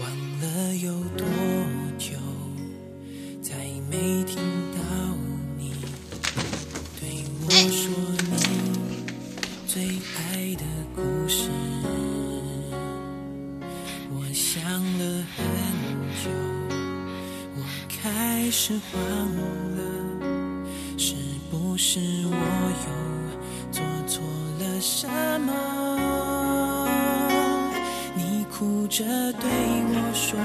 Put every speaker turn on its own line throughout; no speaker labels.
忘了有多久，再没听到你对我说你最爱的故事。我想了很久，我开始慌了，是不是我又做错了什么？哭着对我说，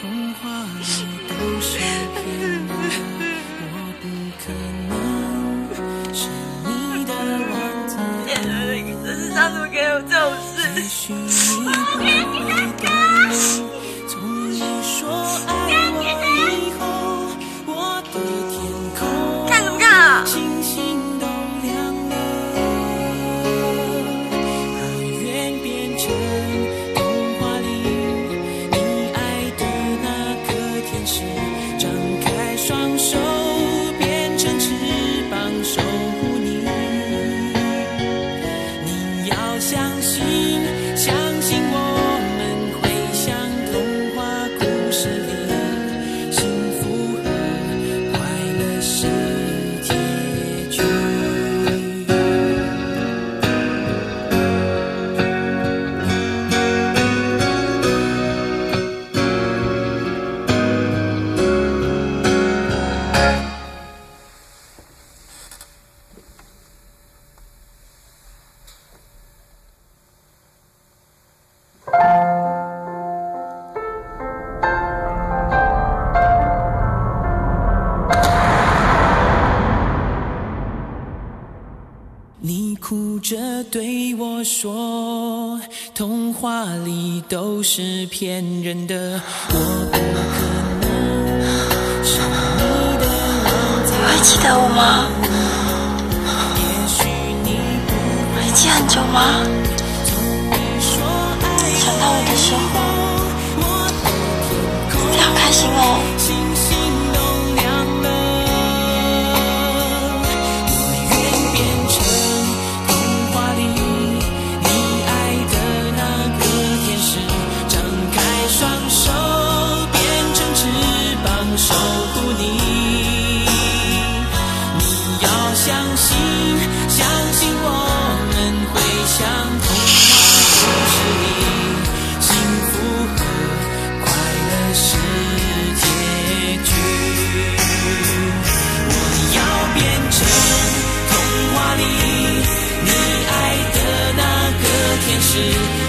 童话里都是骗人，我不可能是你的王子。继续。see. 对我说，童话里都是骗人的，我不可能是你的王子。
记得我吗？
也许你不
会见很久吗？坚持。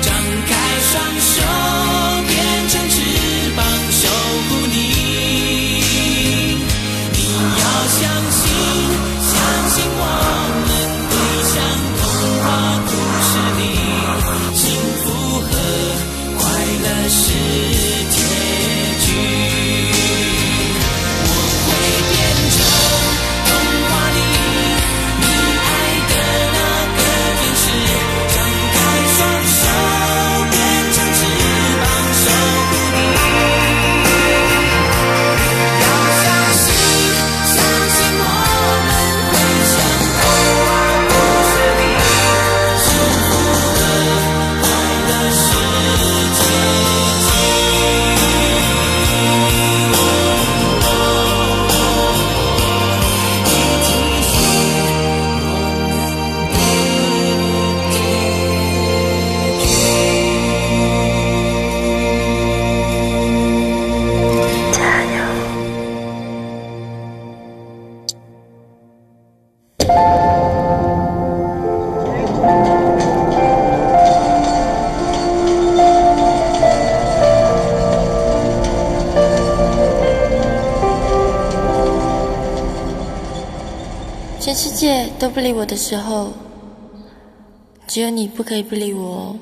全世界都不理我的时候只有你不可以不理我哦。